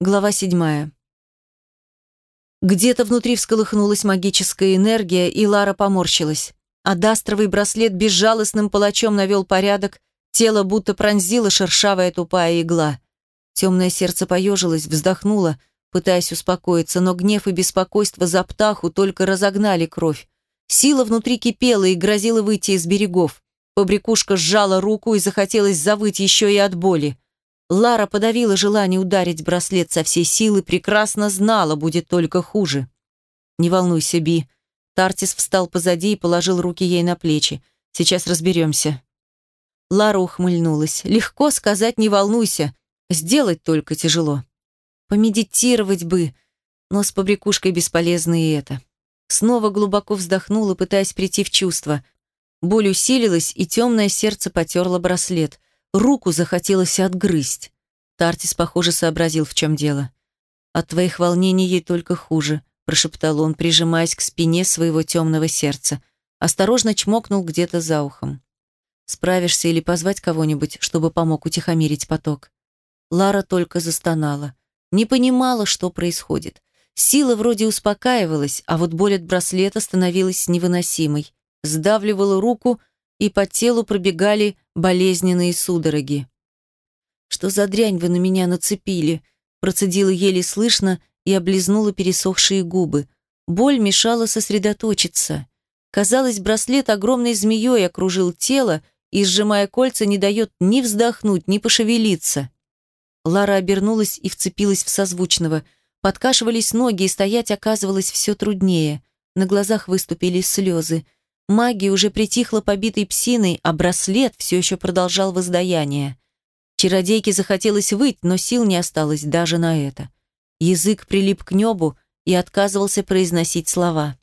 Глава седьмая. Где-то внутри всколыхнулась магическая энергия, и Лара поморщилась. Адастровый браслет безжалостным палачом навел порядок, тело будто пронзила шершавая тупая игла. Темное сердце поежилось, вздохнуло, пытаясь успокоиться, но гнев и беспокойство за птаху только разогнали кровь. Сила внутри кипела и грозила выйти из берегов. Побрякушка сжала руку и захотелось завыть еще и от боли. Лара подавила желание ударить браслет со всей силы, прекрасно знала, будет только хуже. «Не волнуйся, Би». Тартис встал позади и положил руки ей на плечи. «Сейчас разберемся». Лара ухмыльнулась. «Легко сказать «не волнуйся». Сделать только тяжело. Помедитировать бы, но с побрякушкой бесполезно и это». Снова глубоко вздохнула, пытаясь прийти в чувство. Боль усилилась, и темное сердце потерло браслет – Руку захотелось отгрызть. Тартис, похоже, сообразил, в чем дело. «От твоих волнений ей только хуже», – прошептал он, прижимаясь к спине своего темного сердца. Осторожно чмокнул где-то за ухом. «Справишься или позвать кого-нибудь, чтобы помог утихомирить поток?» Лара только застонала. Не понимала, что происходит. Сила вроде успокаивалась, а вот боль от браслета становилась невыносимой. Сдавливала руку, и по телу пробегали болезненные судороги. «Что за дрянь вы на меня нацепили?» Процедила еле слышно и облизнула пересохшие губы. Боль мешала сосредоточиться. Казалось, браслет огромной змеей окружил тело и, сжимая кольца, не дает ни вздохнуть, ни пошевелиться. Лара обернулась и вцепилась в созвучного. Подкашивались ноги, и стоять оказывалось все труднее. На глазах выступили слезы. Магия уже притихла побитой псиной, а браслет все еще продолжал воздаяние. Чародейке захотелось выть, но сил не осталось даже на это. Язык прилип к небу и отказывался произносить слова.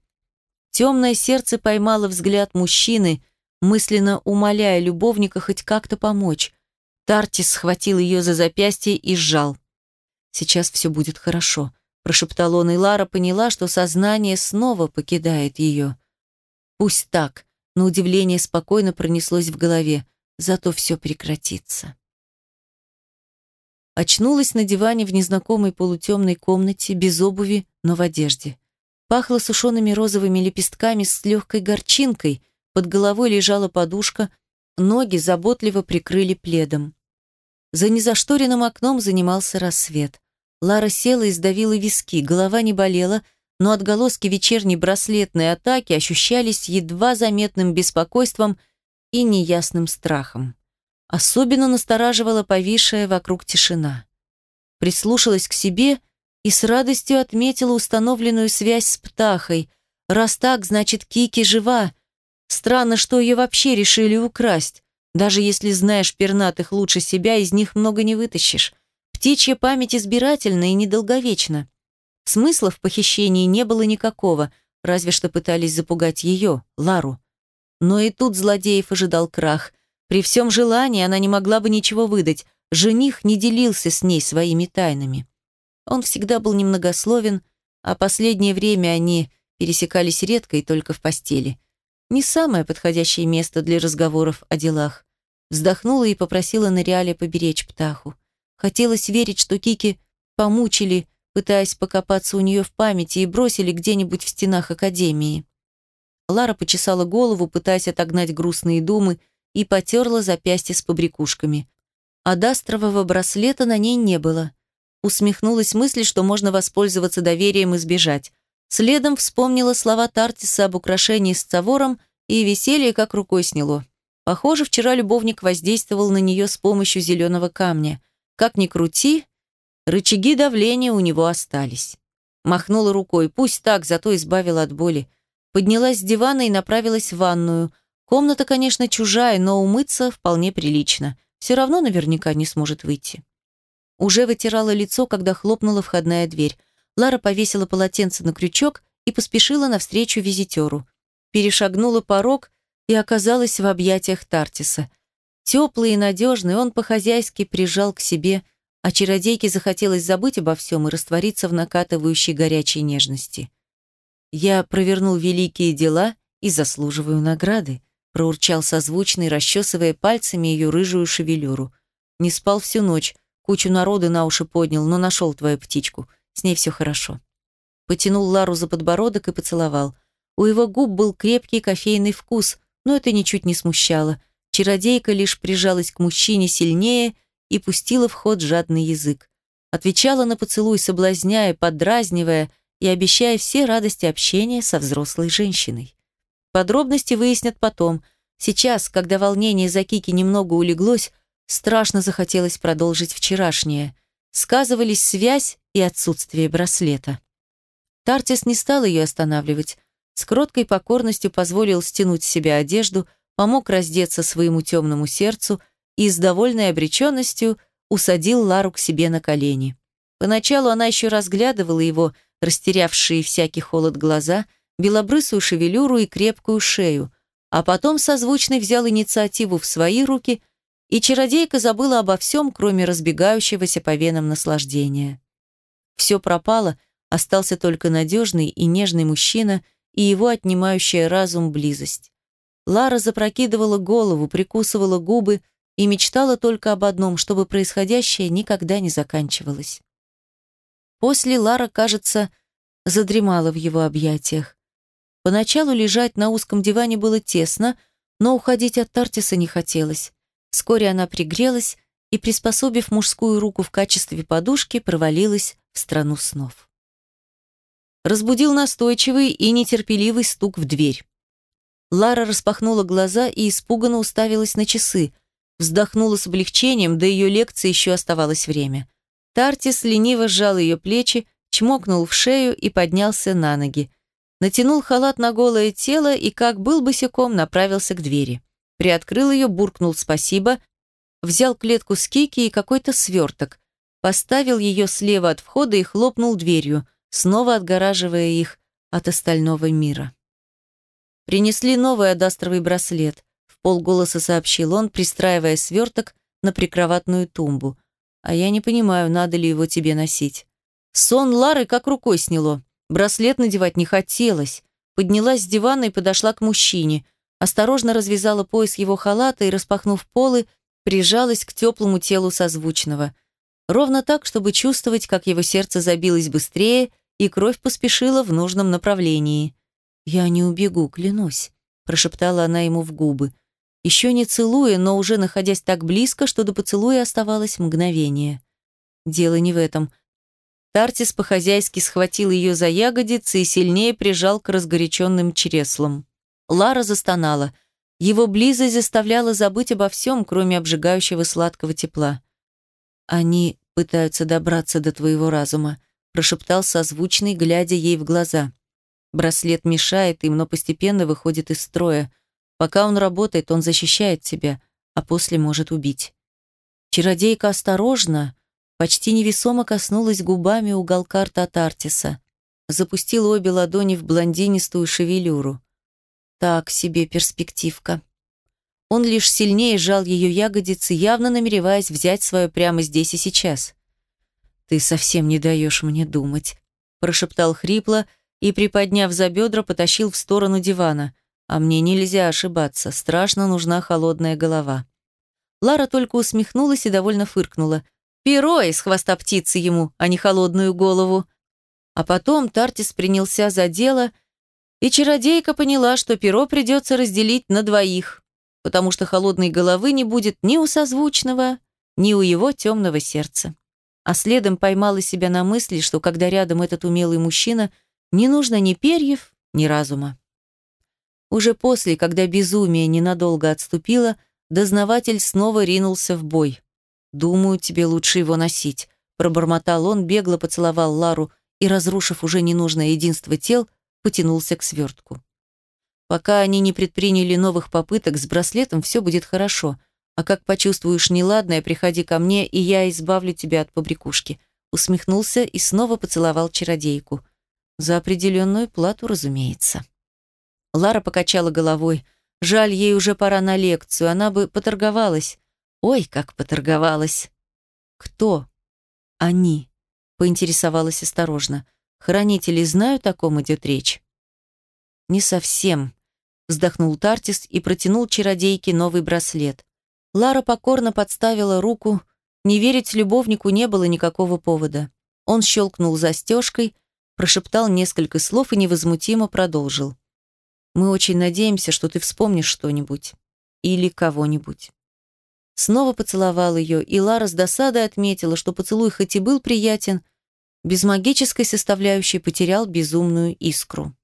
Темное сердце поймало взгляд мужчины, мысленно умоляя любовника хоть как-то помочь. Тартис схватил ее за запястье и сжал. «Сейчас все будет хорошо», – прошептал он, и Лара поняла, что сознание снова покидает ее. Пусть так, на удивление спокойно пронеслось в голове, зато все прекратится. Очнулась на диване в незнакомой полутемной комнате, без обуви, но в одежде. Пахло сушеными розовыми лепестками с легкой горчинкой, под головой лежала подушка, ноги заботливо прикрыли пледом. За незашторенным окном занимался рассвет. Лара села и сдавила виски, голова не болела, но отголоски вечерней браслетной атаки ощущались едва заметным беспокойством и неясным страхом. Особенно настораживала повисшая вокруг тишина. Прислушалась к себе и с радостью отметила установленную связь с птахой. Раз так, значит, Кики жива. Странно, что ее вообще решили украсть. Даже если знаешь пернатых лучше себя, из них много не вытащишь. Птичья память избирательна и недолговечна. Смысла в похищении не было никакого, разве что пытались запугать ее, Лару. Но и тут злодеев ожидал крах. При всем желании она не могла бы ничего выдать. Жених не делился с ней своими тайнами. Он всегда был немногословен, а последнее время они пересекались редко и только в постели. Не самое подходящее место для разговоров о делах. Вздохнула и попросила Нориале поберечь птаху. Хотелось верить, что Кики помучили, пытаясь покопаться у нее в памяти и бросили где-нибудь в стенах академии. Лара почесала голову, пытаясь отогнать грустные думы, и потерла запястье с побрякушками. А дастрового браслета на ней не было. Усмехнулась мысль, что можно воспользоваться доверием и сбежать. Следом вспомнила слова Тартиса об украшении с цавором, и веселье как рукой сняло. Похоже, вчера любовник воздействовал на нее с помощью зеленого камня. Как ни крути, Рычаги давления у него остались. Махнула рукой, пусть так, зато избавила от боли. Поднялась с дивана и направилась в ванную. Комната, конечно, чужая, но умыться вполне прилично. Все равно наверняка не сможет выйти. Уже вытирала лицо, когда хлопнула входная дверь. Лара повесила полотенце на крючок и поспешила навстречу визитеру. Перешагнула порог и оказалась в объятиях Тартиса. Теплый и надежный, он по-хозяйски прижал к себе – а чародейке захотелось забыть обо всем и раствориться в накатывающей горячей нежности. «Я провернул великие дела и заслуживаю награды», проурчал созвучный, расчесывая пальцами ее рыжую шевелюру. Не спал всю ночь, Кучу народу на уши поднял, но нашел твою птичку. С ней все хорошо. Потянул Лару за подбородок и поцеловал. У его губ был крепкий кофейный вкус, но это ничуть не смущало. Чародейка лишь прижалась к мужчине сильнее и пустила в ход жадный язык. Отвечала на поцелуй, соблазняя, подразнивая и обещая все радости общения со взрослой женщиной. Подробности выяснят потом. Сейчас, когда волнение за Кики немного улеглось, страшно захотелось продолжить вчерашнее. Сказывались связь и отсутствие браслета. Тартис не стал ее останавливать. С кроткой покорностью позволил стянуть с себя одежду, помог раздеться своему темному сердцу и с довольной обреченностью усадил Лару к себе на колени. Поначалу она еще разглядывала его, растерявшие всякий холод глаза, белобрысую шевелюру и крепкую шею, а потом созвучный взял инициативу в свои руки, и чародейка забыла обо всем, кроме разбегающегося по венам наслаждения. Все пропало, остался только надежный и нежный мужчина и его отнимающая разум близость. Лара запрокидывала голову, прикусывала губы и мечтала только об одном, чтобы происходящее никогда не заканчивалось. После Лара, кажется, задремала в его объятиях. Поначалу лежать на узком диване было тесно, но уходить от Тартиса не хотелось. Вскоре она пригрелась и, приспособив мужскую руку в качестве подушки, провалилась в страну снов. Разбудил настойчивый и нетерпеливый стук в дверь. Лара распахнула глаза и испуганно уставилась на часы. Вздохнула с облегчением, до ее лекции еще оставалось время. Тартис лениво сжал ее плечи, чмокнул в шею и поднялся на ноги. Натянул халат на голое тело и, как был босиком, направился к двери. Приоткрыл ее, буркнул «спасибо», взял клетку с кики и какой-то сверток, поставил ее слева от входа и хлопнул дверью, снова отгораживая их от остального мира. Принесли новый адастровый браслет, полголоса сообщил он, пристраивая сверток на прикроватную тумбу. А я не понимаю, надо ли его тебе носить. Сон Лары как рукой сняло. Браслет надевать не хотелось. Поднялась с дивана и подошла к мужчине. Осторожно развязала пояс его халата и, распахнув полы, прижалась к теплому телу созвучного. Ровно так, чтобы чувствовать, как его сердце забилось быстрее и кровь поспешила в нужном направлении. «Я не убегу, клянусь», – прошептала она ему в губы. Еще не целуя, но уже находясь так близко, что до поцелуя оставалось мгновение. Дело не в этом. Тартис по-хозяйски схватил ее за ягодицы и сильнее прижал к разгоряченным чреслам. Лара застонала. Его близость заставляла забыть обо всем, кроме обжигающего сладкого тепла. «Они пытаются добраться до твоего разума», прошептал созвучный, глядя ей в глаза. Браслет мешает им, но постепенно выходит из строя. Пока он работает, он защищает тебя, а после может убить. Чародейка осторожно, почти невесомо коснулась губами уголка рта Тартиса. Запустила обе ладони в блондинистую шевелюру. Так себе перспективка. Он лишь сильнее сжал ее ягодицы, явно намереваясь взять свое прямо здесь и сейчас. «Ты совсем не даешь мне думать», – прошептал хрипло, и, приподняв за бедра, потащил в сторону дивана. А мне нельзя ошибаться, страшно нужна холодная голова. Лара только усмехнулась и довольно фыркнула. Перо из хвоста птицы ему, а не холодную голову. А потом Тартис принялся за дело, и чародейка поняла, что перо придется разделить на двоих, потому что холодной головы не будет ни у созвучного, ни у его темного сердца. А следом поймала себя на мысли, что когда рядом этот умелый мужчина – не нужно ни перьев, ни разума. Уже после, когда безумие ненадолго отступило, дознаватель снова ринулся в бой. «Думаю, тебе лучше его носить», – пробормотал он, бегло поцеловал Лару и, разрушив уже ненужное единство тел, потянулся к свертку. «Пока они не предприняли новых попыток, с браслетом все будет хорошо, а как почувствуешь неладное, приходи ко мне, и я избавлю тебя от побрякушки», усмехнулся и снова поцеловал чародейку – за определенную плату, разумеется. Лара покачала головой. Жаль, ей уже пора на лекцию, она бы поторговалась. Ой, как поторговалась. Кто? Они. Поинтересовалась осторожно. Хранители знают, о ком идет речь? Не совсем. Вздохнул Тартис и протянул чародейке новый браслет. Лара покорно подставила руку не верить любовнику не было никакого повода. Он щелкнул застежкой, прошептал несколько слов и невозмутимо продолжил. «Мы очень надеемся, что ты вспомнишь что-нибудь. Или кого-нибудь». Снова поцеловал ее, и Лара с досадой отметила, что поцелуй хоть и был приятен, без магической составляющей потерял безумную искру.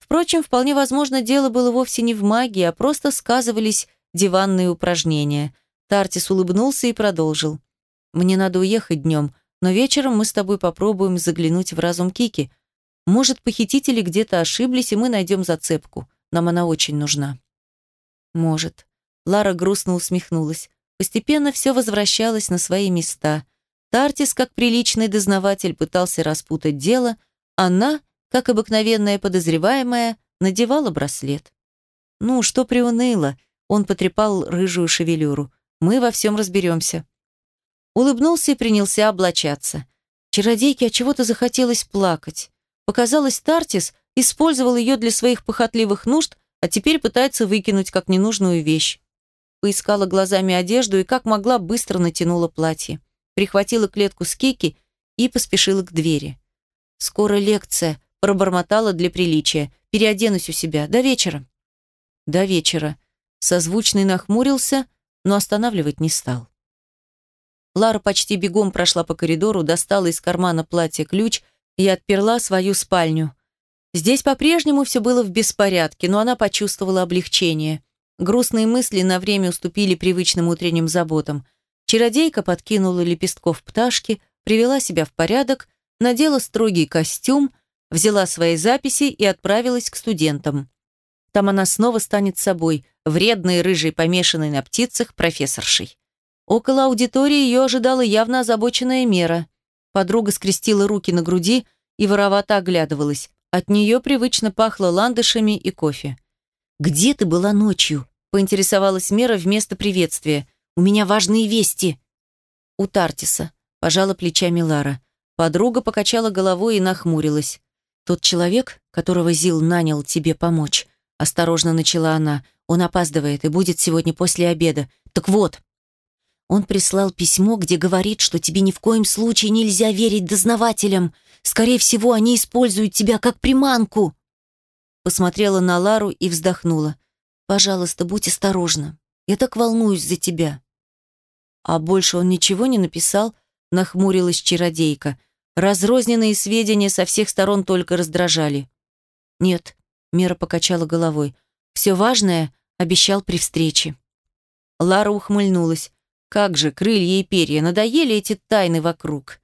Впрочем, вполне возможно, дело было вовсе не в магии, а просто сказывались диванные упражнения. Тартис улыбнулся и продолжил. «Мне надо уехать днем, но вечером мы с тобой попробуем заглянуть в разум Кики. Может, похитители где-то ошиблись, и мы найдем зацепку. Нам она очень нужна». «Может». Лара грустно усмехнулась. Постепенно все возвращалось на свои места. Тартис, как приличный дознаватель, пытался распутать дело, она как обыкновенная подозреваемая, надевала браслет. «Ну, что приуныло?» Он потрепал рыжую шевелюру. «Мы во всем разберемся». Улыбнулся и принялся облачаться. Чародейке от чего-то захотелось плакать. Показалось, Тартис использовал ее для своих похотливых нужд, а теперь пытается выкинуть как ненужную вещь. Поискала глазами одежду и как могла быстро натянула платье. Прихватила клетку с Кики и поспешила к двери. «Скоро лекция», Пробормотала для приличия. Переоденусь у себя. До вечера. До вечера. Созвучный нахмурился, но останавливать не стал. Лара почти бегом прошла по коридору, достала из кармана платья ключ и отперла свою спальню. Здесь по-прежнему все было в беспорядке, но она почувствовала облегчение. Грустные мысли на время уступили привычным утренним заботам. Чародейка подкинула лепестков пташки, привела себя в порядок, надела строгий костюм, взяла свои записи и отправилась к студентам. Там она снова станет собой, вредной, рыжей, помешанной на птицах профессоршей. Около аудитории ее ожидала явно озабоченная мера. Подруга скрестила руки на груди и воровато оглядывалась. От нее привычно пахло ландышами и кофе. «Где ты была ночью?» – поинтересовалась Мера вместо приветствия. «У меня важные вести». «У Тартиса», – пожала плечами Лара. Подруга покачала головой и нахмурилась. «Тот человек, которого Зил нанял тебе помочь», — осторожно начала она, «он опаздывает и будет сегодня после обеда. Так вот, он прислал письмо, где говорит, что тебе ни в коем случае нельзя верить дознавателям. Скорее всего, они используют тебя как приманку». Посмотрела на Лару и вздохнула. «Пожалуйста, будь осторожна. Я так волнуюсь за тебя». А больше он ничего не написал, нахмурилась чародейка. Разрозненные сведения со всех сторон только раздражали. «Нет», — Мира покачала головой, — «все важное обещал при встрече». Лара ухмыльнулась. «Как же, крылья и перья, надоели эти тайны вокруг».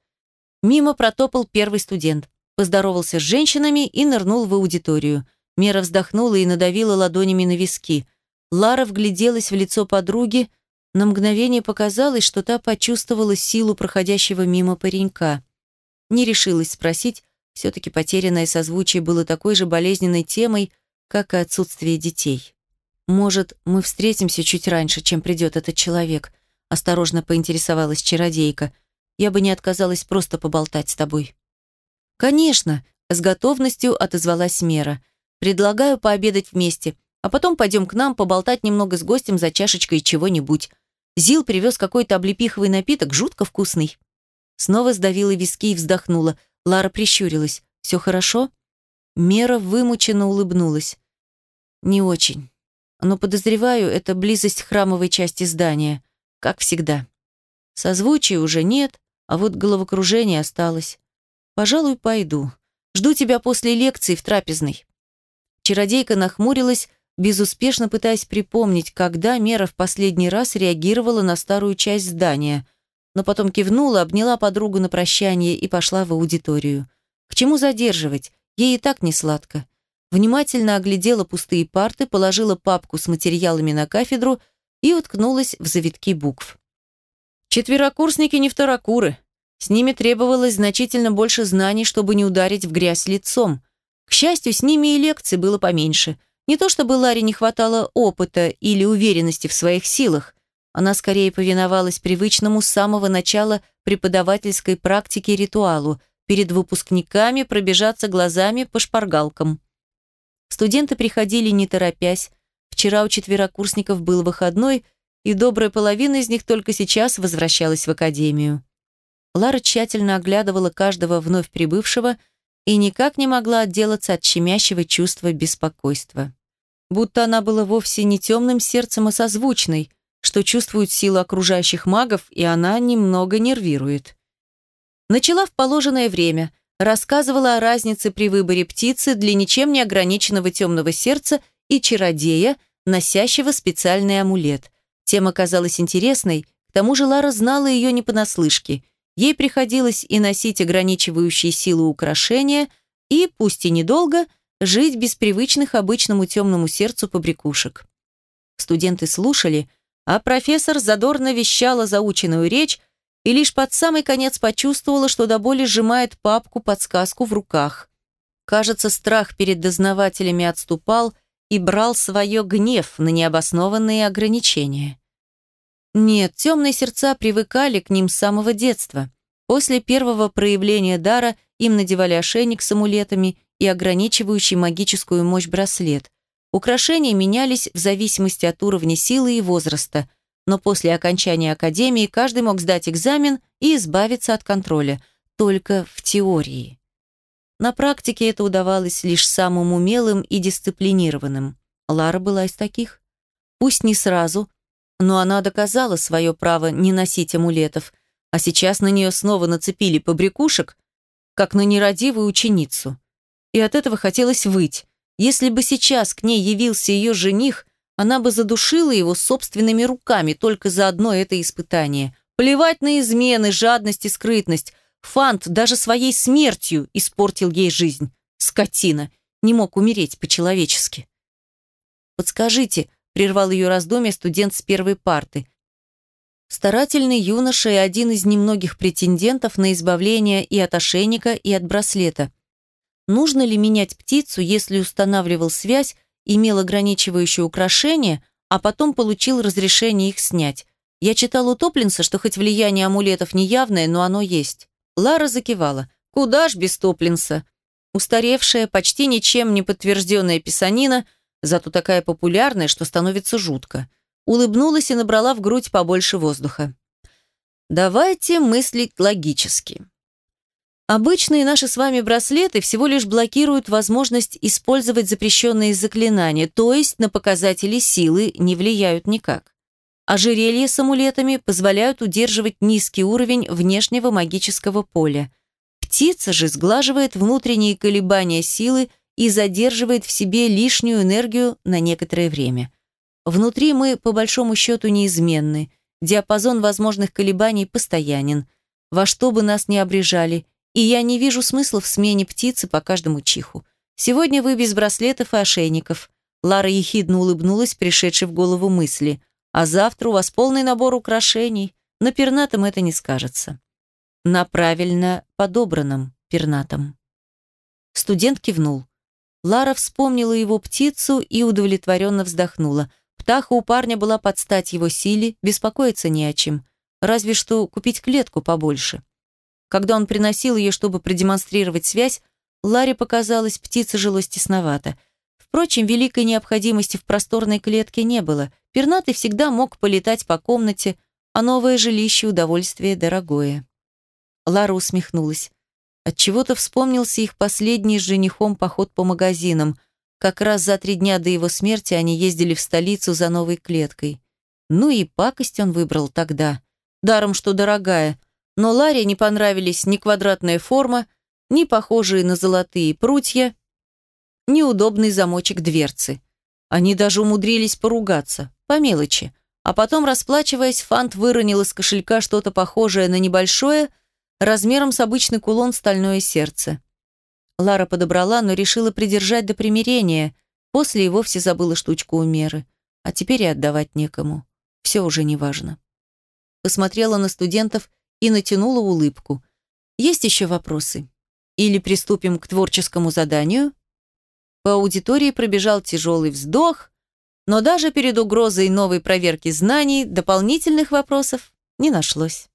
Мимо протопал первый студент, поздоровался с женщинами и нырнул в аудиторию. Мера вздохнула и надавила ладонями на виски. Лара вгляделась в лицо подруги, на мгновение показалось, что та почувствовала силу проходящего мимо паренька. Не решилась спросить, все-таки потерянное созвучие было такой же болезненной темой, как и отсутствие детей. «Может, мы встретимся чуть раньше, чем придет этот человек?» Осторожно поинтересовалась чародейка. «Я бы не отказалась просто поболтать с тобой». «Конечно», — с готовностью отозвалась Мера. «Предлагаю пообедать вместе, а потом пойдем к нам поболтать немного с гостем за чашечкой чего-нибудь. Зил привез какой-то облепиховый напиток, жутко вкусный». Снова сдавила виски и вздохнула. Лара прищурилась. «Все хорошо?» Мера вымученно улыбнулась. «Не очень. Но подозреваю, это близость храмовой части здания. Как всегда. Созвучия уже нет, а вот головокружение осталось. Пожалуй, пойду. Жду тебя после лекции в трапезной». Чародейка нахмурилась, безуспешно пытаясь припомнить, когда Мера в последний раз реагировала на старую часть здания но потом кивнула, обняла подругу на прощание и пошла в аудиторию. К чему задерживать? Ей и так не сладко. Внимательно оглядела пустые парты, положила папку с материалами на кафедру и уткнулась в завитки букв. Четверокурсники не второкуры. С ними требовалось значительно больше знаний, чтобы не ударить в грязь лицом. К счастью, с ними и лекций было поменьше. Не то чтобы Ларе не хватало опыта или уверенности в своих силах. Она скорее повиновалась привычному с самого начала преподавательской практики ритуалу перед выпускниками пробежаться глазами по шпаргалкам. Студенты приходили не торопясь. Вчера у четверокурсников был выходной, и добрая половина из них только сейчас возвращалась в академию. Лара тщательно оглядывала каждого вновь прибывшего и никак не могла отделаться от щемящего чувства беспокойства. Будто она была вовсе не темным сердцем, а созвучной, что чувствует силу окружающих магов, и она немного нервирует. Начала в положенное время, рассказывала о разнице при выборе птицы для ничем не ограниченного темного сердца и чародея, носящего специальный амулет. Тема казалась интересной, к тому же Лара знала ее не понаслышке. Ей приходилось и носить ограничивающие силы украшения, и, пусть и недолго, жить без привычных обычному темному сердцу побрякушек. Студенты слушали, а профессор задорно вещала заученную речь и лишь под самый конец почувствовала, что до боли сжимает папку-подсказку в руках. Кажется, страх перед дознавателями отступал и брал свое гнев на необоснованные ограничения. Нет, темные сердца привыкали к ним с самого детства. После первого проявления дара им надевали ошейник с амулетами и ограничивающий магическую мощь браслет. Украшения менялись в зависимости от уровня силы и возраста, но после окончания академии каждый мог сдать экзамен и избавиться от контроля, только в теории. На практике это удавалось лишь самым умелым и дисциплинированным. Лара была из таких. Пусть не сразу, но она доказала свое право не носить амулетов, а сейчас на нее снова нацепили побрякушек, как на нерадивую ученицу. И от этого хотелось выть. Если бы сейчас к ней явился ее жених, она бы задушила его собственными руками только за одно это испытание. Плевать на измены, жадность и скрытность. Фант даже своей смертью испортил ей жизнь. Скотина. Не мог умереть по-человечески. «Подскажите», — прервал ее раздумье студент с первой парты. Старательный юноша и один из немногих претендентов на избавление и от ошейника, и от браслета. Нужно ли менять птицу, если устанавливал связь имел ограничивающее украшение, а потом получил разрешение их снять. Я читал у Топлинса, что хоть влияние амулетов не явное, но оно есть. Лара закивала. Куда ж без Топлинса? Устаревшая, почти ничем не подтвержденная писанина, зато такая популярная, что становится жутко. Улыбнулась и набрала в грудь побольше воздуха. Давайте мыслить логически. Обычные наши с вами браслеты всего лишь блокируют возможность использовать запрещенные заклинания, то есть на показатели силы не влияют никак. Ожерелья с амулетами позволяют удерживать низкий уровень внешнего магического поля. Птица же сглаживает внутренние колебания силы и задерживает в себе лишнюю энергию на некоторое время. Внутри мы, по большому счету, неизменны. Диапазон возможных колебаний постоянен. Во что бы нас ни обрежали – и я не вижу смысла в смене птицы по каждому чиху. Сегодня вы без браслетов и ошейников. Лара ехидно улыбнулась, пришедшей в голову мысли. А завтра у вас полный набор украшений. На пернатом это не скажется. На правильно подобранном пернатом. Студент кивнул. Лара вспомнила его птицу и удовлетворенно вздохнула. Птаха у парня была под стать его силе, беспокоиться не о чем. Разве что купить клетку побольше. Когда он приносил ее, чтобы продемонстрировать связь, Ларе показалось, птица жилось тесновато. Впрочем, великой необходимости в просторной клетке не было. Пернатый всегда мог полетать по комнате, а новое жилище – удовольствие дорогое. Лара усмехнулась. Отчего-то вспомнился их последний с женихом поход по магазинам. Как раз за три дня до его смерти они ездили в столицу за новой клеткой. Ну и пакость он выбрал тогда. Даром, что дорогая. Но Ларе не понравились ни квадратная форма, ни похожие на золотые прутья, ни удобный замочек дверцы. Они даже умудрились поругаться, по мелочи. А потом, расплачиваясь, Фант выронил из кошелька что-то похожее на небольшое, размером с обычный кулон стальное сердце. Лара подобрала, но решила придержать до примирения. После и вовсе забыла штучку у меры. А теперь и отдавать некому. Все уже неважно. Посмотрела на студентов и натянула улыбку. «Есть еще вопросы? Или приступим к творческому заданию?» По аудитории пробежал тяжелый вздох, но даже перед угрозой новой проверки знаний дополнительных вопросов не нашлось.